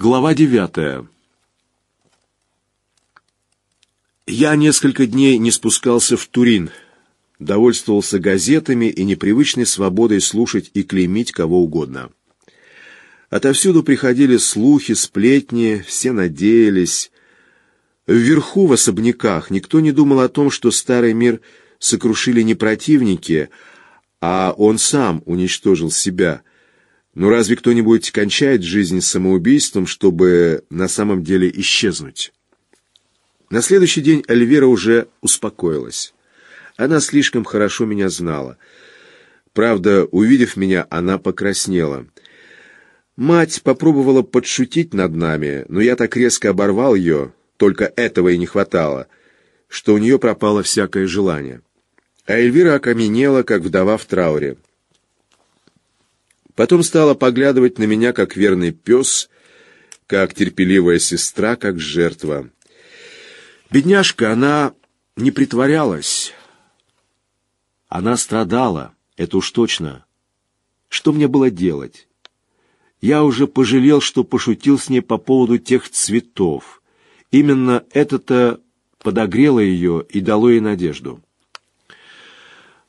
Глава девятая. Я несколько дней не спускался в Турин, довольствовался газетами и непривычной свободой слушать и клеймить кого угодно. Отовсюду приходили слухи, сплетни, все надеялись. Вверху, в особняках, никто не думал о том, что старый мир сокрушили не противники, а он сам уничтожил себя — но разве кто-нибудь кончает жизнь самоубийством, чтобы на самом деле исчезнуть? На следующий день Альвера уже успокоилась. Она слишком хорошо меня знала. Правда, увидев меня, она покраснела. Мать попробовала подшутить над нами, но я так резко оборвал ее, только этого и не хватало, что у нее пропало всякое желание. А Эльвира окаменела, как вдова в трауре. Потом стала поглядывать на меня, как верный пес, как терпеливая сестра, как жертва. Бедняжка, она не притворялась. Она страдала, это уж точно. Что мне было делать? Я уже пожалел, что пошутил с ней по поводу тех цветов. Именно это-то подогрело ее и дало ей надежду.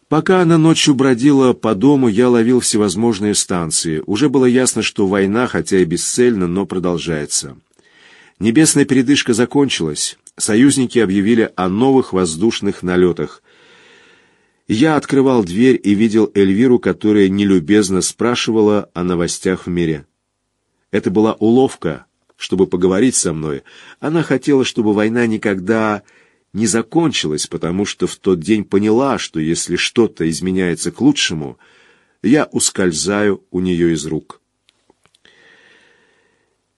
Пока она ночью бродила по дому, я ловил всевозможные станции. Уже было ясно, что война, хотя и бесцельно, но продолжается. Небесная передышка закончилась. Союзники объявили о новых воздушных налетах. Я открывал дверь и видел Эльвиру, которая нелюбезно спрашивала о новостях в мире. Это была уловка, чтобы поговорить со мной. Она хотела, чтобы война никогда не закончилась, потому что в тот день поняла, что если что-то изменяется к лучшему, я ускользаю у нее из рук.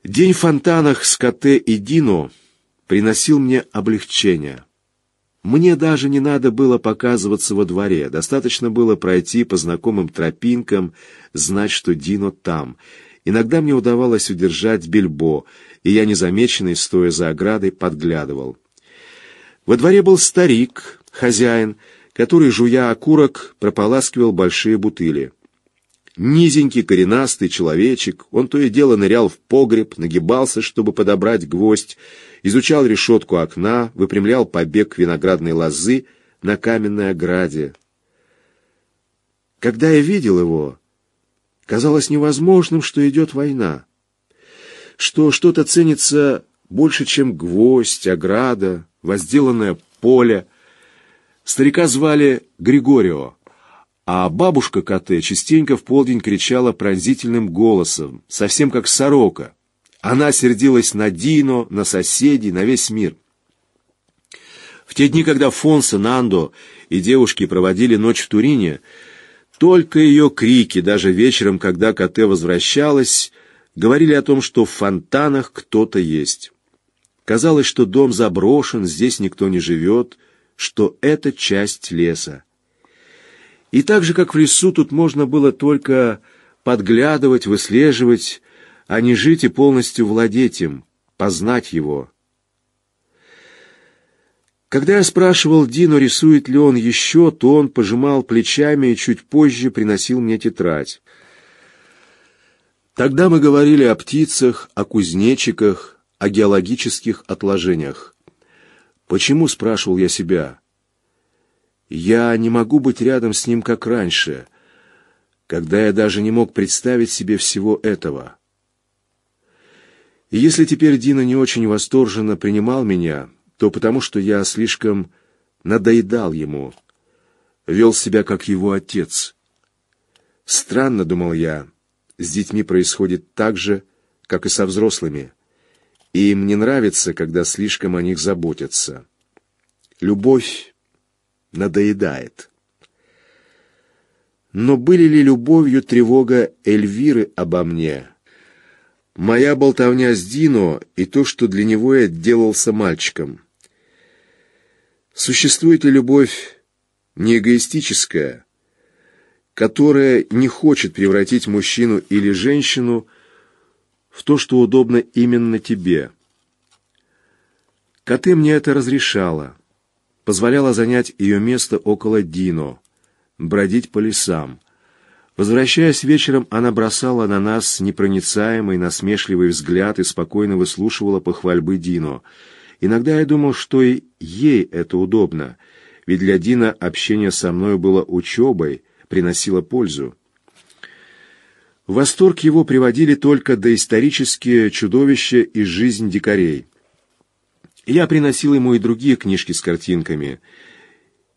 День в фонтанах с КТ и Дино приносил мне облегчение. Мне даже не надо было показываться во дворе, достаточно было пройти по знакомым тропинкам, знать, что Дино там. Иногда мне удавалось удержать бельбо, и я, незамеченный, стоя за оградой, подглядывал. Во дворе был старик, хозяин, который, жуя окурок, прополаскивал большие бутыли. Низенький, коренастый человечек, он то и дело нырял в погреб, нагибался, чтобы подобрать гвоздь, изучал решетку окна, выпрямлял побег виноградной лозы на каменной ограде. Когда я видел его, казалось невозможным, что идет война, что что-то ценится больше, чем гвоздь, ограда, возделанное поле. Старика звали Григорио, а бабушка Коте частенько в полдень кричала пронзительным голосом, совсем как сорока. Она сердилась на Дино, на соседей, на весь мир. В те дни, когда Фонсо, Нандо и девушки проводили ночь в Турине, только ее крики, даже вечером, когда Коте возвращалась, говорили о том, что в фонтанах кто-то есть. Казалось, что дом заброшен, здесь никто не живет, что это часть леса. И так же, как в лесу, тут можно было только подглядывать, выслеживать, а не жить и полностью владеть им, познать его. Когда я спрашивал Дину, рисует ли он еще, то он пожимал плечами и чуть позже приносил мне тетрадь. Тогда мы говорили о птицах, о кузнечиках, о геологических отложениях. Почему, спрашивал я себя, я не могу быть рядом с ним, как раньше, когда я даже не мог представить себе всего этого. И если теперь Дина не очень восторженно принимал меня, то потому что я слишком надоедал ему, вел себя как его отец. Странно, думал я, с детьми происходит так же, как и со взрослыми и им не нравится, когда слишком о них заботятся. Любовь надоедает. Но были ли любовью тревога Эльвиры обо мне? Моя болтовня с Дино и то, что для него я делался мальчиком. Существует ли любовь не эгоистическая, которая не хочет превратить мужчину или женщину в в то, что удобно именно тебе. Коты мне это разрешала, позволяла занять ее место около Дино, бродить по лесам. Возвращаясь вечером, она бросала на нас непроницаемый, насмешливый взгляд и спокойно выслушивала похвальбы Дино. Иногда я думал, что и ей это удобно, ведь для Дина общение со мной было учебой, приносило пользу. Восторг его приводили только доисторические чудовища и жизнь дикарей. Я приносил ему и другие книжки с картинками —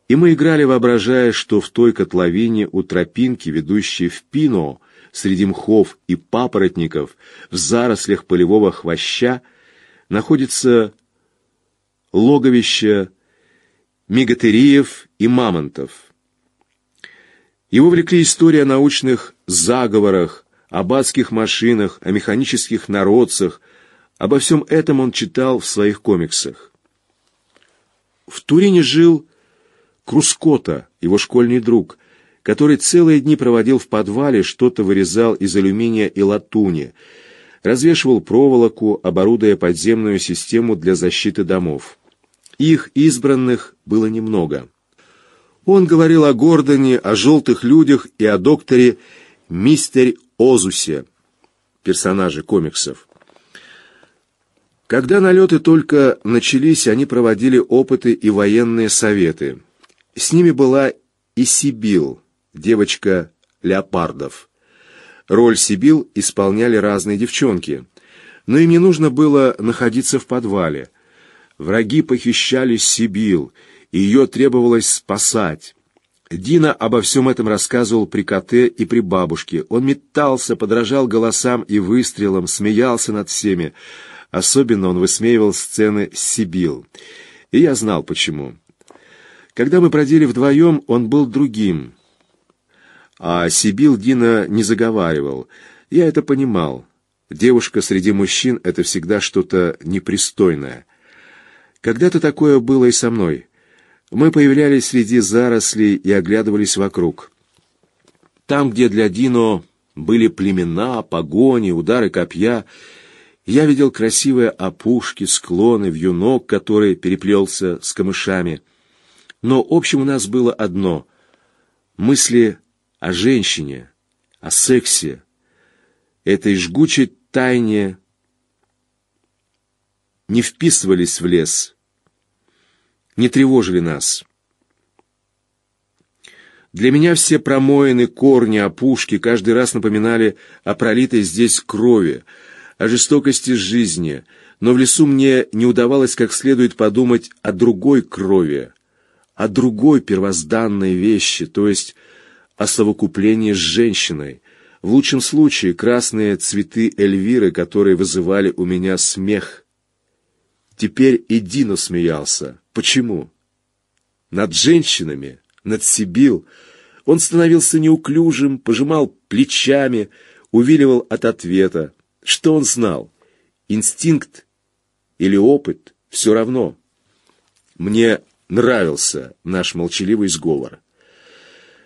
и мы играли, воображая, что в той котловине у тропинки, ведущей в Пино, среди мхов и папоротников, в зарослях полевого хвоща, находится логовище мегатериев и мамонтов. Его влекли истории о научных заговорах, об адских машинах, о механических народцах. Обо всем этом он читал в своих комиксах. В Турине жил Крускота, его школьный друг, который целые дни проводил в подвале, что-то вырезал из алюминия и латуни, развешивал проволоку, оборудуя подземную систему для защиты домов. Их избранных было немного. Он говорил о Гордоне, о желтых людях и о докторе Мистер Озусе, персонаже комиксов. Когда налеты только начались, они проводили опыты и военные советы. С ними была и Сибил, девочка леопардов. Роль Сибил исполняли разные девчонки, но им не нужно было находиться в подвале. Враги похищали Сибил, и ее требовалось спасать. Дина обо всем этом рассказывал при коте и при бабушке. Он метался, подражал голосам и выстрелам, смеялся над всеми. Особенно он высмеивал сцены Сибил. И я знал, почему. Когда мы бродили вдвоем, он был другим. А Сибил Дина не заговаривал. Я это понимал. Девушка среди мужчин — это всегда что-то непристойное. Когда-то такое было и со мной. Мы появлялись среди зарослей и оглядывались вокруг. Там, где для Дино были племена, погони, удары копья, я видел красивые опушки, склоны, вьюнок, который переплелся с камышами — но общим у нас было одно — мысли о женщине, о сексе, этой жгучей тайне не вписывались в лес, не тревожили нас. Для меня все промоины, корни, опушки каждый раз напоминали о пролитой здесь крови, о жестокости жизни, но в лесу мне не удавалось как следует подумать о другой крови, о другой первозданной вещи, то есть о совокуплении с женщиной. В лучшем случае красные цветы Эльвиры, которые вызывали у меня смех. Теперь и Дино смеялся. Почему? Над женщинами, над Сибил. Он становился неуклюжим, пожимал плечами, увиливал от ответа. Что он знал? Инстинкт или опыт? Все равно. Мне нравился наш молчаливый сговор.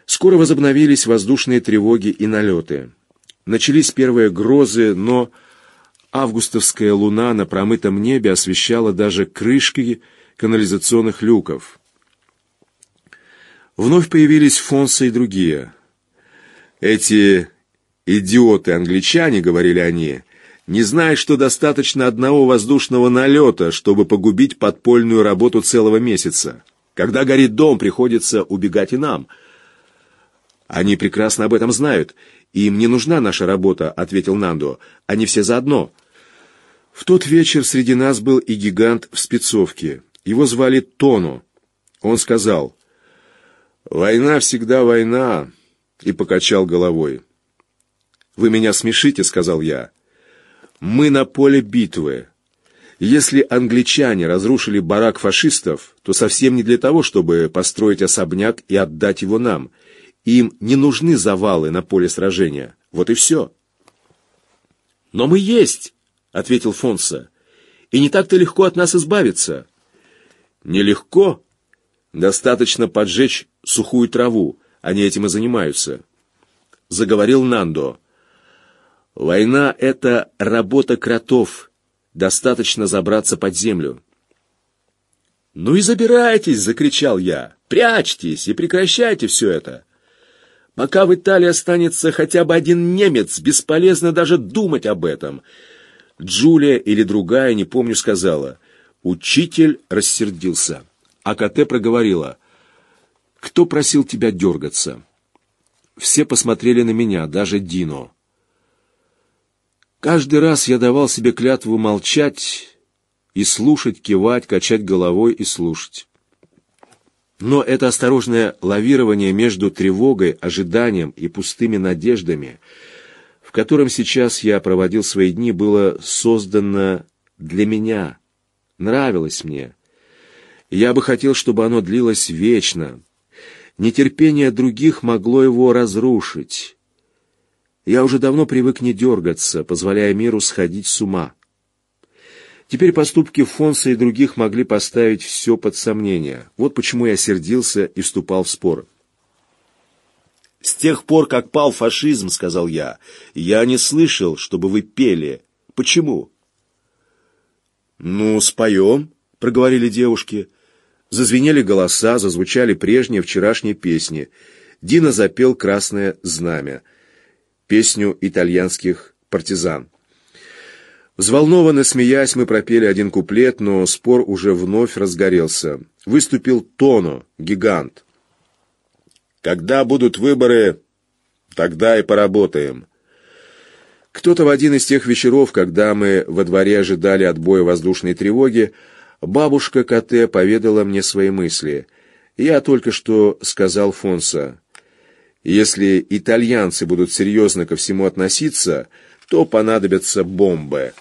Скоро возобновились воздушные тревоги и налеты. Начались первые грозы, но августовская луна на промытом небе освещала даже крышки канализационных люков. Вновь появились Фонса и другие. «Эти идиоты-англичане», — говорили они, не знает, что достаточно одного воздушного налета, чтобы погубить подпольную работу целого месяца. Когда горит дом, приходится убегать и нам. Они прекрасно об этом знают. Им не нужна наша работа, ответил Нандо. Они все заодно. В тот вечер среди нас был и гигант в спецовке. Его звали Тоно. Он сказал, «Война всегда война», и покачал головой. «Вы меня смешите», — сказал я. Мы на поле битвы. Если англичане разрушили барак фашистов, то совсем не для того, чтобы построить особняк и отдать его нам. Им не нужны завалы на поле сражения. Вот и все. «Но мы есть!» — ответил Фонса. «И не так-то легко от нас избавиться». «Нелегко. Достаточно поджечь сухую траву. Они этим и занимаются», — заговорил Нандо. Война — это работа кротов. Достаточно забраться под землю. «Ну и забирайтесь!» — закричал я. «Прячьтесь и прекращайте все это!» Пока в Италии останется хотя бы один немец, бесполезно даже думать об этом. Джулия или другая, не помню, сказала. Учитель рассердился. А КТ проговорила. «Кто просил тебя дергаться?» Все посмотрели на меня, даже Дино. Каждый раз я давал себе клятву молчать и слушать, кивать, качать головой и слушать. Но это осторожное лавирование между тревогой, ожиданием и пустыми надеждами, в котором сейчас я проводил свои дни, было создано для меня, нравилось мне. Я бы хотел, чтобы оно длилось вечно. Нетерпение других могло его разрушить. Я уже давно привык не дергаться, позволяя миру сходить с ума. Теперь поступки Фонса и других могли поставить все под сомнение. Вот почему я сердился и вступал в спор. «С тех пор, как пал фашизм, — сказал я, — я не слышал, чтобы вы пели. Почему?» «Ну, споем», — проговорили девушки. Зазвенели голоса, зазвучали прежние вчерашние песни. Дина запел «Красное знамя», песню итальянских партизан. Взволнованно смеясь, мы пропели один куплет, но спор уже вновь разгорелся. Выступил Тоно, гигант. «Когда будут выборы, тогда и поработаем». Кто-то в один из тех вечеров, когда мы во дворе ожидали отбоя воздушной тревоги, бабушка КТ поведала мне свои мысли. Я только что сказал Фонса. Если итальянцы будут серьезно ко всему относиться, то понадобятся бомбы.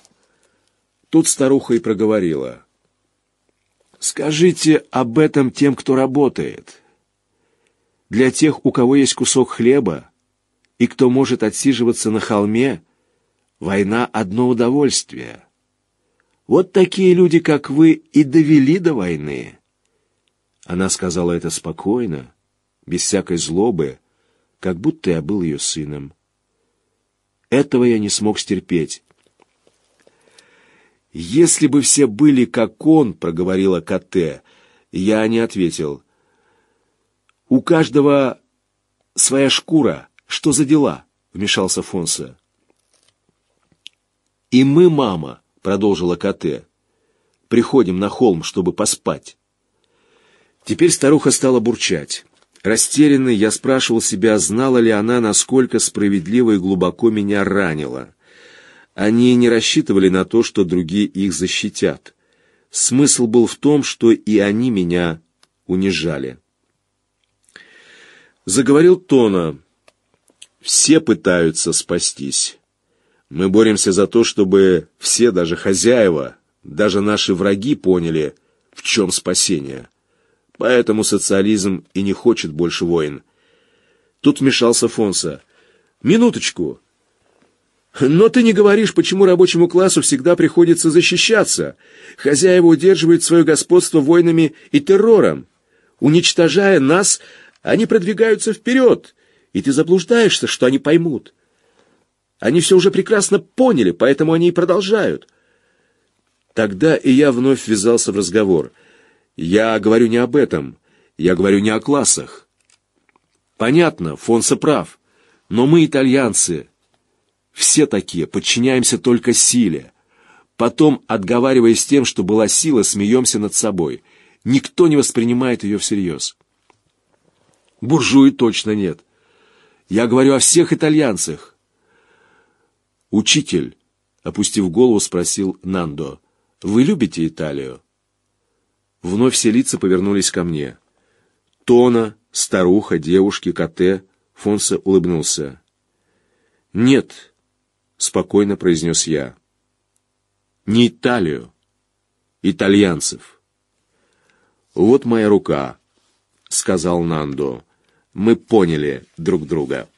Тут старуха и проговорила. «Скажите об этом тем, кто работает. Для тех, у кого есть кусок хлеба, и кто может отсиживаться на холме, война — одно удовольствие. Вот такие люди, как вы, и довели до войны». Она сказала это спокойно, без всякой злобы, как будто я был ее сыном. Этого я не смог стерпеть. «Если бы все были как он», — проговорила КТ, — я не ответил. «У каждого своя шкура. Что за дела?» — вмешался Фонса. «И мы, мама», — продолжила КТ, — «приходим на холм, чтобы поспать». Теперь старуха стала бурчать. Растерянный, я спрашивал себя, знала ли она, насколько справедливо и глубоко меня ранило. Они не рассчитывали на то, что другие их защитят. Смысл был в том, что и они меня унижали. Заговорил Тона. «Все пытаются спастись. Мы боремся за то, чтобы все, даже хозяева, даже наши враги поняли, в чем спасение. Поэтому социализм и не хочет больше войн». Тут вмешался Фонса. «Минуточку!» Но ты не говоришь, почему рабочему классу всегда приходится защищаться. Хозяева удерживают свое господство войнами и террором. Уничтожая нас, они продвигаются вперед, и ты заблуждаешься, что они поймут. Они все уже прекрасно поняли, поэтому они и продолжают. Тогда и я вновь ввязался в разговор. Я говорю не об этом, я говорю не о классах. Понятно, Фонса прав, но мы, итальянцы, все такие, подчиняемся только силе. Потом, отговариваясь тем, что была сила, смеемся над собой. Никто не воспринимает ее всерьез. Буржуи точно нет. Я говорю о всех итальянцах. Учитель, опустив голову, спросил Нандо, «Вы любите Италию?» Вновь все лица повернулись ко мне. Тона, старуха, девушки, Коте. Фонса улыбнулся. «Нет, — спокойно произнес я. «Не Италию, итальянцев». «Вот моя рука», — сказал Нандо. «Мы поняли друг друга».